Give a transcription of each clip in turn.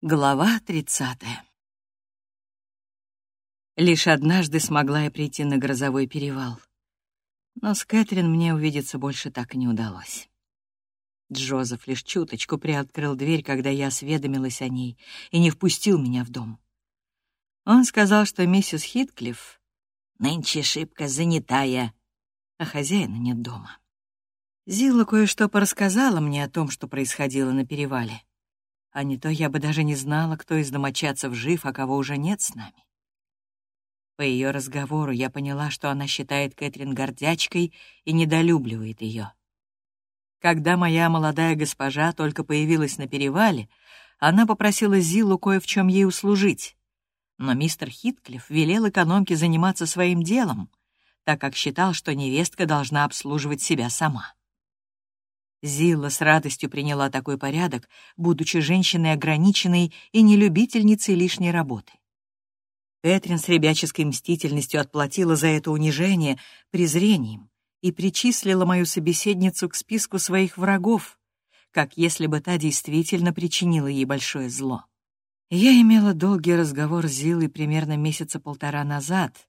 Глава тридцатая. Лишь однажды смогла я прийти на грозовой перевал. Но с Кэтрин мне увидеться больше так и не удалось. Джозеф лишь чуточку приоткрыл дверь, когда я осведомилась о ней, и не впустил меня в дом. Он сказал, что миссис Хитклифф нынче шибко занятая, а хозяина нет дома. Зилла кое-что порассказала мне о том, что происходило на перевале а не то я бы даже не знала, кто из домочадцев жив, а кого уже нет с нами. По ее разговору я поняла, что она считает Кэтрин гордячкой и недолюбливает ее. Когда моя молодая госпожа только появилась на перевале, она попросила Зилу кое в чем ей услужить. Но мистер Хитклифф велел экономке заниматься своим делом, так как считал, что невестка должна обслуживать себя сама. Зилла с радостью приняла такой порядок, будучи женщиной ограниченной и не любительницей лишней работы. Кэтрин с ребяческой мстительностью отплатила за это унижение презрением и причислила мою собеседницу к списку своих врагов, как если бы та действительно причинила ей большое зло. Я имела долгий разговор с Зилой примерно месяца полтора назад,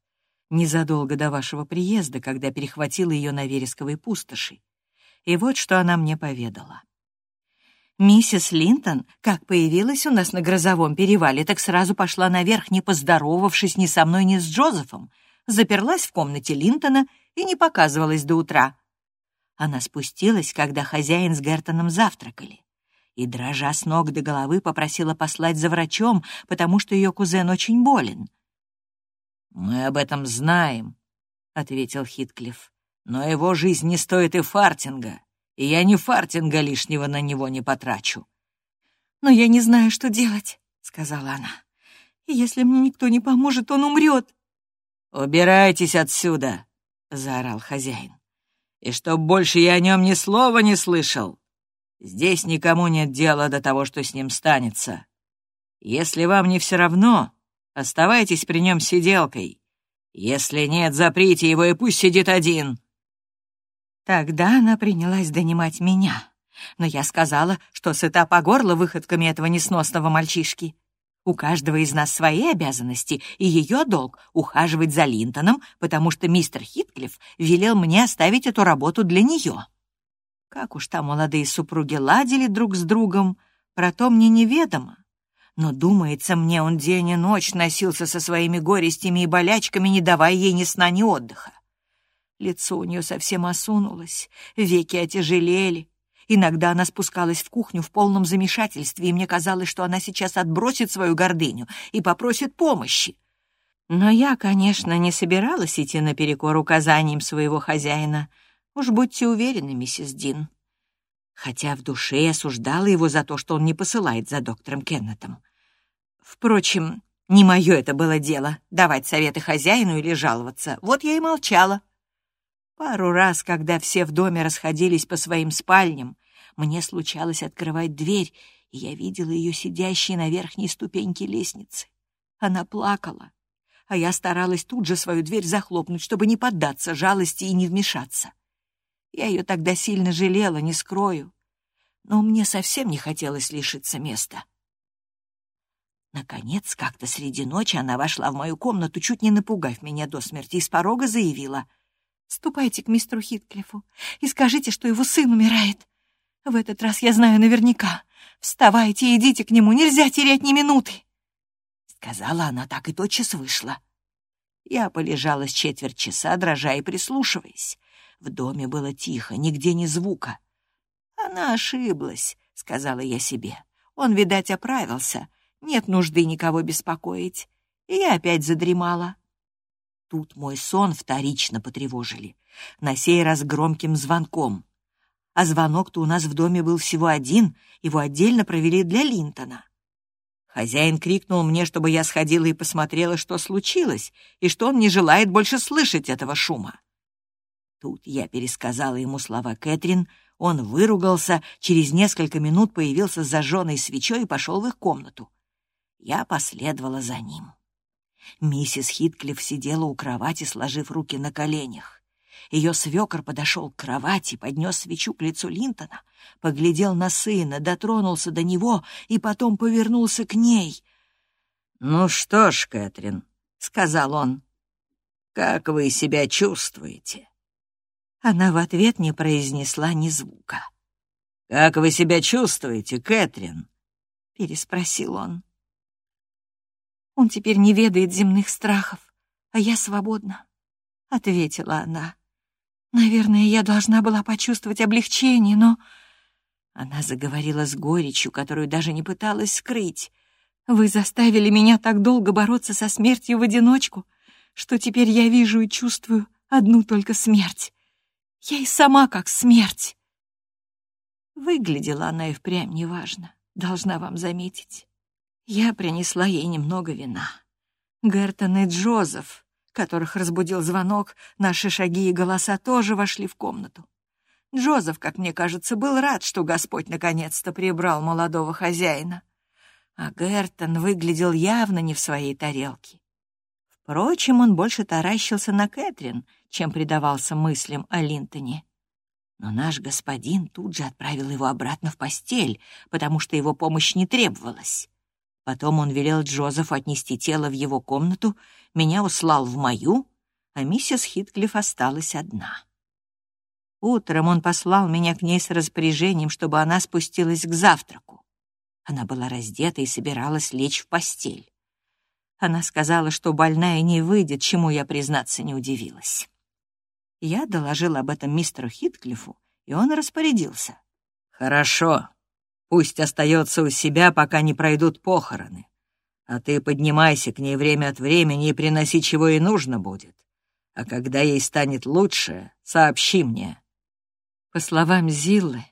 незадолго до вашего приезда, когда перехватила ее на вересковой пустоши. И вот что она мне поведала. Миссис Линтон, как появилась у нас на грозовом перевале, так сразу пошла наверх, не поздоровавшись ни со мной, ни с Джозефом, заперлась в комнате Линтона и не показывалась до утра. Она спустилась, когда хозяин с Гертоном завтракали, и, дрожа с ног до головы, попросила послать за врачом, потому что ее кузен очень болен. «Мы об этом знаем», — ответил Хитклифф. Но его жизнь не стоит и фартинга, и я ни фартинга лишнего на него не потрачу. «Но я не знаю, что делать», — сказала она. «Если мне никто не поможет, он умрет». «Убирайтесь отсюда», — заорал хозяин. «И чтоб больше я о нем ни слова не слышал. Здесь никому нет дела до того, что с ним станется. Если вам не все равно, оставайтесь при нем сиделкой. Если нет, заприте его и пусть сидит один. Тогда она принялась донимать меня, но я сказала, что сыта по горло выходками этого несносного мальчишки. У каждого из нас свои обязанности, и ее долг — ухаживать за Линтоном, потому что мистер Хитклифф велел мне оставить эту работу для нее. Как уж там молодые супруги ладили друг с другом, про то мне неведомо. Но, думается мне, он день и ночь носился со своими горестями и болячками, не давая ей ни сна, ни отдыха. Лицо у нее совсем осунулось, веки отяжелели. Иногда она спускалась в кухню в полном замешательстве, и мне казалось, что она сейчас отбросит свою гордыню и попросит помощи. Но я, конечно, не собиралась идти наперекор указаниям своего хозяина. Уж будьте уверены, миссис Дин. Хотя в душе я осуждала его за то, что он не посылает за доктором Кеннетом. Впрочем, не мое это было дело — давать советы хозяину или жаловаться. Вот я и молчала. Пару раз, когда все в доме расходились по своим спальням, мне случалось открывать дверь, и я видела ее сидящей на верхней ступеньке лестницы. Она плакала, а я старалась тут же свою дверь захлопнуть, чтобы не поддаться жалости и не вмешаться. Я ее тогда сильно жалела, не скрою, но мне совсем не хотелось лишиться места. Наконец, как-то среди ночи она вошла в мою комнату, чуть не напугав меня до смерти, и с порога заявила — Ступайте к мистеру Хитклифу и скажите, что его сын умирает. В этот раз я знаю наверняка. Вставайте и идите к нему, нельзя терять ни минуты. Сказала она так и тотчас вышла. Я полежала с четверть часа, дрожа и прислушиваясь. В доме было тихо, нигде ни звука. Она ошиблась, сказала я себе. Он, видать, оправился. Нет нужды никого беспокоить. И я опять задремала. Тут мой сон вторично потревожили, на сей раз громким звонком. А звонок-то у нас в доме был всего один, его отдельно провели для Линтона. Хозяин крикнул мне, чтобы я сходила и посмотрела, что случилось, и что он не желает больше слышать этого шума. Тут я пересказала ему слова Кэтрин, он выругался, через несколько минут появился с зажженной свечой и пошел в их комнату. Я последовала за ним. Миссис Хитклифф сидела у кровати, сложив руки на коленях. Ее свекор подошел к кровати, поднес свечу к лицу Линтона, поглядел на сына, дотронулся до него и потом повернулся к ней. «Ну что ж, Кэтрин», — сказал он, — «как вы себя чувствуете?» Она в ответ не произнесла ни звука. «Как вы себя чувствуете, Кэтрин?» — переспросил он. «Он теперь не ведает земных страхов, а я свободна», — ответила она. «Наверное, я должна была почувствовать облегчение, но...» Она заговорила с горечью, которую даже не пыталась скрыть. «Вы заставили меня так долго бороться со смертью в одиночку, что теперь я вижу и чувствую одну только смерть. Я и сама как смерть». Выглядела она и впрямь неважно, должна вам заметить. Я принесла ей немного вина. Гертон и Джозеф, которых разбудил звонок, наши шаги и голоса тоже вошли в комнату. Джозеф, как мне кажется, был рад, что Господь наконец-то прибрал молодого хозяина. А Гертон выглядел явно не в своей тарелке. Впрочем, он больше таращился на Кэтрин, чем предавался мыслям о Линтоне. Но наш господин тут же отправил его обратно в постель, потому что его помощь не требовалась. Потом он велел Джозефу отнести тело в его комнату, меня услал в мою, а миссис Хитклифф осталась одна. Утром он послал меня к ней с распоряжением, чтобы она спустилась к завтраку. Она была раздета и собиралась лечь в постель. Она сказала, что больная не выйдет, чему я, признаться, не удивилась. Я доложил об этом мистеру Хитклифу, и он распорядился. «Хорошо, Пусть остается у себя, пока не пройдут похороны. А ты поднимайся к ней время от времени и приноси, чего ей нужно будет. А когда ей станет лучше, сообщи мне». По словам Зиллы,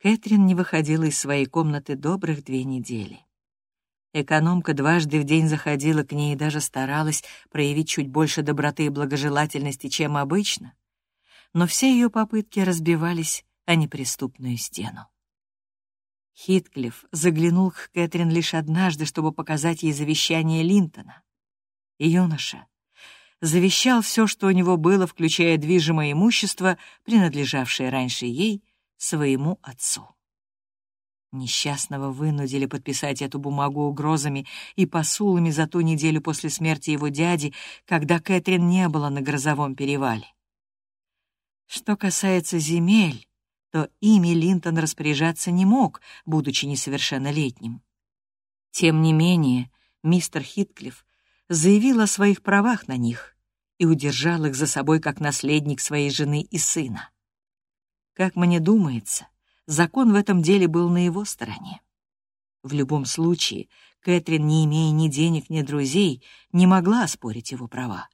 Кэтрин не выходила из своей комнаты добрых две недели. Экономка дважды в день заходила к ней и даже старалась проявить чуть больше доброты и благожелательности, чем обычно, но все ее попытки разбивались о неприступную стену. Хитклифф заглянул к Кэтрин лишь однажды, чтобы показать ей завещание Линтона. юноша завещал все, что у него было, включая движимое имущество, принадлежавшее раньше ей, своему отцу. Несчастного вынудили подписать эту бумагу угрозами и посулами за ту неделю после смерти его дяди, когда Кэтрин не была на грозовом перевале. Что касается земель, то ими Линтон распоряжаться не мог, будучи несовершеннолетним. Тем не менее, мистер Хитклифф заявил о своих правах на них и удержал их за собой как наследник своей жены и сына. Как мне думается, закон в этом деле был на его стороне. В любом случае, Кэтрин, не имея ни денег, ни друзей, не могла оспорить его права.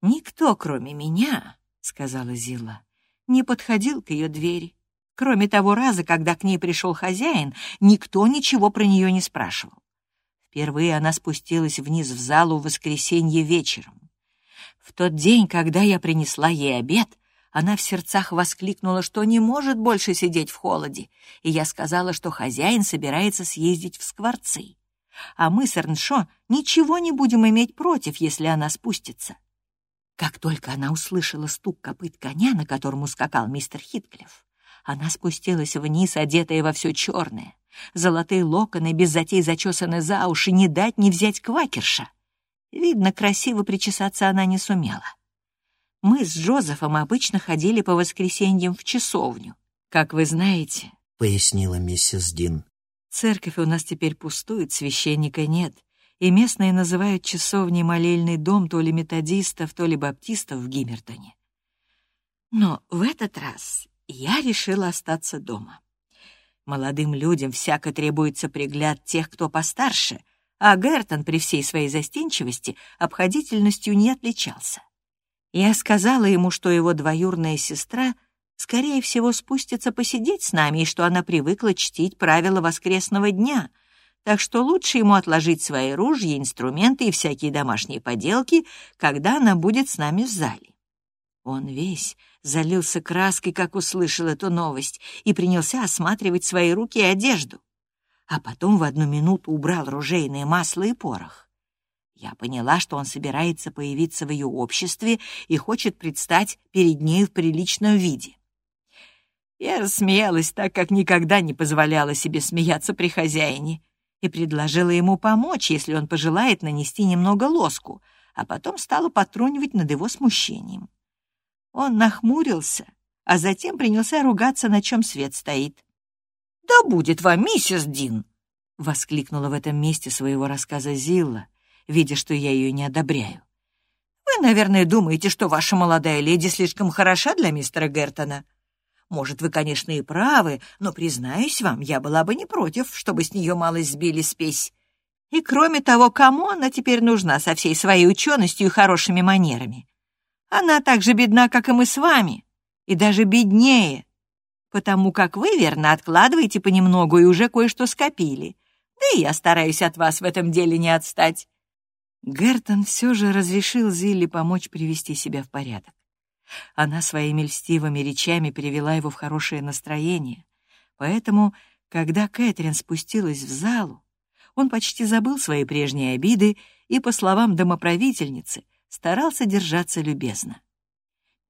«Никто, кроме меня», — сказала Зилла, не подходил к ее двери. Кроме того раза, когда к ней пришел хозяин, никто ничего про нее не спрашивал. Впервые она спустилась вниз в залу в воскресенье вечером. В тот день, когда я принесла ей обед, она в сердцах воскликнула, что не может больше сидеть в холоде, и я сказала, что хозяин собирается съездить в скворцы. А мы с Эрншо ничего не будем иметь против, если она спустится. Как только она услышала стук копыт коня, на котором ускакал мистер Хитклифф, она спустилась вниз, одетая во все черное. Золотые локоны без затей зачесаны за уши, не дать не взять квакерша. Видно, красиво причесаться она не сумела. Мы с Джозефом обычно ходили по воскресеньям в часовню. Как вы знаете, — пояснила миссис Дин. Церковь у нас теперь пустует, священника нет, и местные называют часовней молельный дом то ли методистов, то ли баптистов в Гиммертоне. Но в этот раз я решила остаться дома. Молодым людям всяко требуется пригляд тех, кто постарше, а Гертон при всей своей застенчивости обходительностью не отличался. Я сказала ему, что его двоюрная сестра, скорее всего, спустится посидеть с нами и что она привыкла чтить правила воскресного дня — так что лучше ему отложить свои ружья, инструменты и всякие домашние поделки, когда она будет с нами в зале. Он весь залился краской, как услышал эту новость, и принялся осматривать свои руки и одежду. А потом в одну минуту убрал ружейное масло и порох. Я поняла, что он собирается появиться в ее обществе и хочет предстать перед ней в приличном виде. Я рассмеялась так, как никогда не позволяла себе смеяться при хозяине, и предложила ему помочь, если он пожелает нанести немного лоску, а потом стала потрунивать над его смущением. Он нахмурился, а затем принялся ругаться, на чем свет стоит. «Да будет вам, миссис Дин!» — воскликнула в этом месте своего рассказа Зилла, видя, что я ее не одобряю. «Вы, наверное, думаете, что ваша молодая леди слишком хороша для мистера Гертона. Может, вы, конечно, и правы, но, признаюсь вам, я была бы не против, чтобы с нее малость сбили спесь. И, кроме того, кому она теперь нужна со всей своей ученостью и хорошими манерами? Она так же бедна, как и мы с вами, и даже беднее, потому как вы, верно, откладываете понемногу и уже кое-что скопили. Да и я стараюсь от вас в этом деле не отстать». Гертон все же разрешил Зилли помочь привести себя в порядок. Она своими льстивыми речами перевела его в хорошее настроение, поэтому, когда Кэтрин спустилась в залу, он почти забыл свои прежние обиды и, по словам домоправительницы, старался держаться любезно.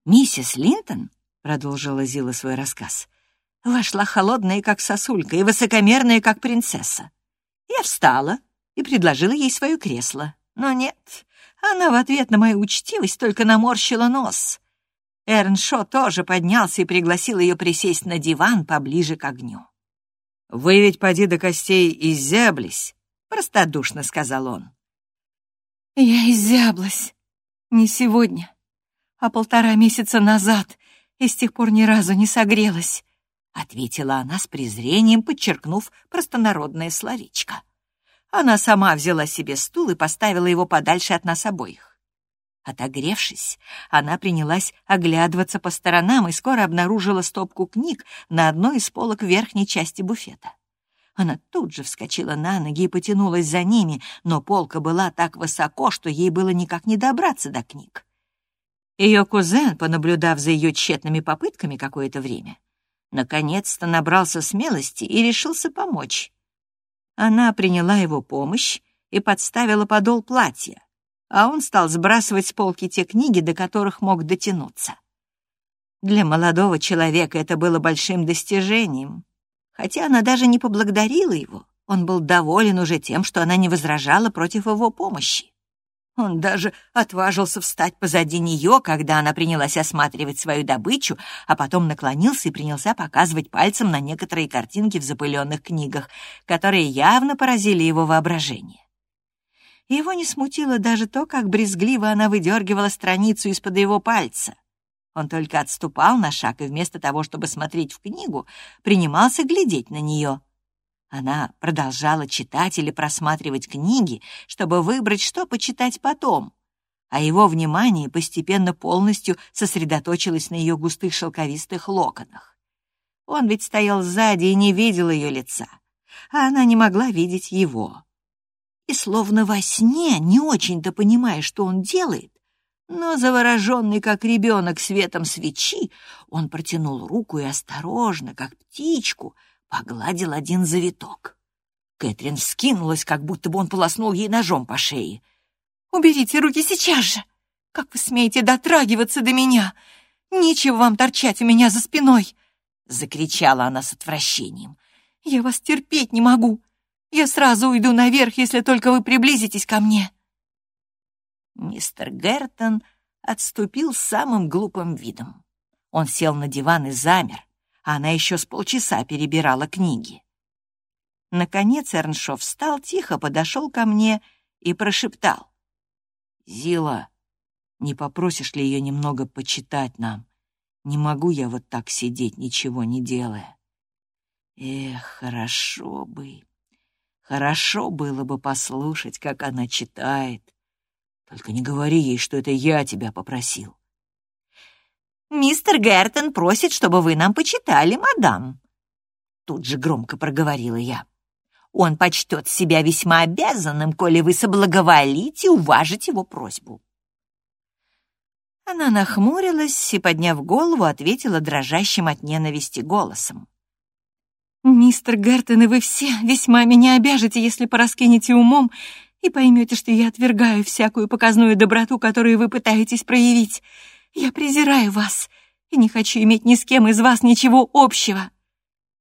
«Миссис Линтон», — продолжила Зила свой рассказ, Вошла холодная, как сосулька, и высокомерная, как принцесса. Я встала и предложила ей свое кресло. Но нет, она в ответ на мою учтивость только наморщила нос. Эрншо тоже поднялся и пригласил ее присесть на диван поближе к огню. «Вы ведь поди до костей изяблись», — простодушно сказал он. «Я изяблась. Не сегодня, а полтора месяца назад, и с тех пор ни разу не согрелась. — ответила она с презрением, подчеркнув простонародное словечко. Она сама взяла себе стул и поставила его подальше от нас обоих. Отогревшись, она принялась оглядываться по сторонам и скоро обнаружила стопку книг на одной из полок верхней части буфета. Она тут же вскочила на ноги и потянулась за ними, но полка была так высоко, что ей было никак не добраться до книг. Ее кузен, понаблюдав за ее тщетными попытками какое-то время, наконец-то набрался смелости и решился помочь. Она приняла его помощь и подставила подол платья, а он стал сбрасывать с полки те книги, до которых мог дотянуться. Для молодого человека это было большим достижением. Хотя она даже не поблагодарила его, он был доволен уже тем, что она не возражала против его помощи. Он даже отважился встать позади нее, когда она принялась осматривать свою добычу, а потом наклонился и принялся показывать пальцем на некоторые картинки в запыленных книгах, которые явно поразили его воображение. Его не смутило даже то, как брезгливо она выдергивала страницу из-под его пальца. Он только отступал на шаг и вместо того, чтобы смотреть в книгу, принимался глядеть на нее — она продолжала читать или просматривать книги, чтобы выбрать, что почитать потом, а его внимание постепенно полностью сосредоточилось на ее густых шелковистых локонах. Он ведь стоял сзади и не видел ее лица, а она не могла видеть его. И словно во сне, не очень-то понимая, что он делает, но завороженный, как ребенок, светом свечи, он протянул руку и осторожно, как птичку — погладил один завиток. Кэтрин вскинулась, как будто бы он полоснул ей ножом по шее. «Уберите руки сейчас же! Как вы смеете дотрагиваться до меня? Нечего вам торчать у меня за спиной!» Закричала она с отвращением. «Я вас терпеть не могу! Я сразу уйду наверх, если только вы приблизитесь ко мне!» Мистер Гертон отступил самым глупым видом. Он сел на диван и замер, а она еще с полчаса перебирала книги. Наконец Эрншов встал, тихо подошел ко мне и прошептал. «Зила, не попросишь ли ее немного почитать нам? Не могу я вот так сидеть, ничего не делая». Эх, хорошо бы, хорошо было бы послушать, как она читает. Только не говори ей, что это я тебя попросил. «Мистер Гертон просит, чтобы вы нам почитали, мадам». Тут же громко проговорила я. «Он почтет себя весьма обязанным, коли вы соблаговолите уважить его просьбу». Она нахмурилась и, подняв голову, ответила дрожащим от ненависти голосом. «Мистер Гертон и вы все весьма меня обяжете, если пораскинете умом и поймете, что я отвергаю всякую показную доброту, которую вы пытаетесь проявить. Я презираю вас и не хочу иметь ни с кем из вас ничего общего.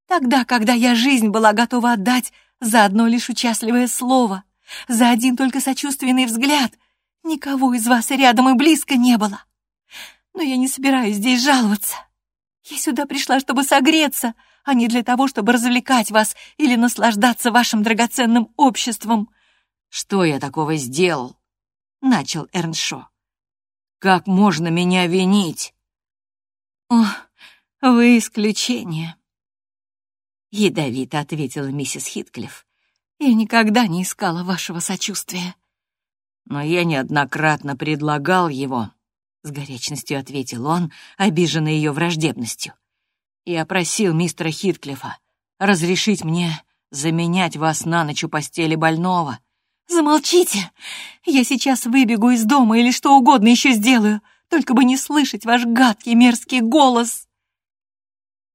Тогда, когда я жизнь была готова отдать за одно лишь участливое слово, за один только сочувственный взгляд, никого из вас рядом и близко не было. Но я не собираюсь здесь жаловаться. Я сюда пришла, чтобы согреться, а не для того, чтобы развлекать вас или наслаждаться вашим драгоценным обществом. Что я такого сделал? Начал Эрншо. Как можно меня винить? О, вы исключение. Ядовито ответила миссис Хитклифф. Я никогда не искала вашего сочувствия. Но я неоднократно предлагал его, — с горячностью ответил он, обиженный ее враждебностью. «Я просил мистера Хитклифа разрешить мне заменять вас на ночь у постели больного». «Замолчите! Я сейчас выбегу из дома или что угодно еще сделаю, только бы не слышать ваш гадкий мерзкий голос!»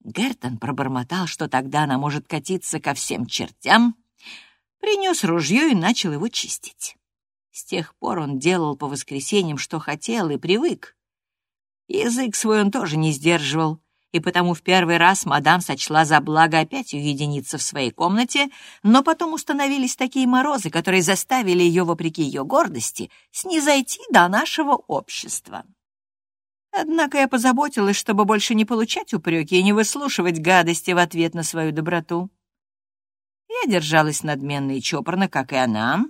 Гертон пробормотал, что тогда она может катиться ко всем чертям, принес ружье и начал его чистить. С тех пор он делал по воскресеньям, что хотел, и привык. Язык свой он тоже не сдерживал, и потому в первый раз мадам сочла за благо опять уединиться в своей комнате, но потом установились такие морозы, которые заставили ее, вопреки ее гордости, снизойти до нашего общества. Однако я позаботилась, чтобы больше не получать упреки и не выслушивать гадости в ответ на свою доброту. Я держалась надменно и чопорно, как и она,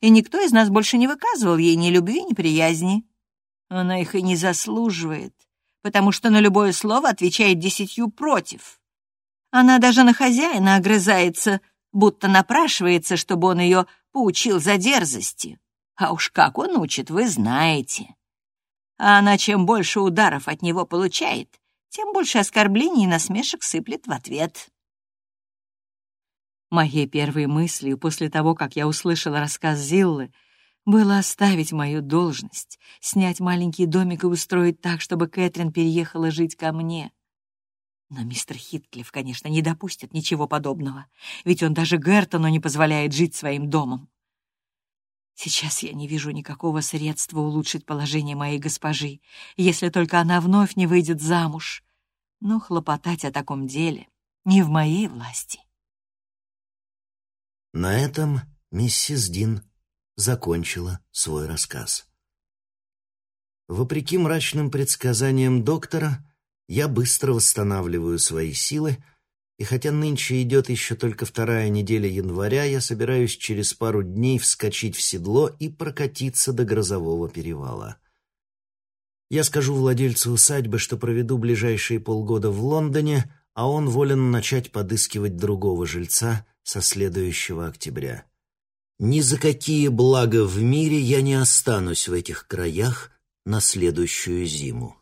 и никто из нас больше не выказывал ей ни любви, ни приязни. Она их и не заслуживает, потому что на любое слово отвечает десятью против. Она даже на хозяина огрызается, будто напрашивается, чтобы он ее поучил за дерзости. А уж как он учит, вы знаете. А она чем больше ударов от него получает, тем больше оскорблений и насмешек сыплет в ответ. Моей первой мыслью после того, как я услышала рассказ Зиллы, было оставить мою должность, снять маленький домик и устроить так, чтобы Кэтрин переехала жить ко мне. Но мистер Хитклифф, конечно, не допустит ничего подобного, ведь он даже Гертону не позволяет жить своим домом. Сейчас я не вижу никакого средства улучшить положение моей госпожи, если только она вновь не выйдет замуж. Но хлопотать о таком деле не в моей власти. На этом миссис Дин закончила свой рассказ. Вопреки мрачным предсказаниям доктора, я быстро восстанавливаю свои силы, и хотя нынче идет еще только вторая неделя января, я собираюсь через пару дней вскочить в седло и прокатиться до грозового перевала. Я скажу владельцу усадьбы, что проведу ближайшие полгода в Лондоне, а он волен начать подыскивать другого жильца со следующего октября. Ни за какие блага в мире я не останусь в этих краях на следующую зиму.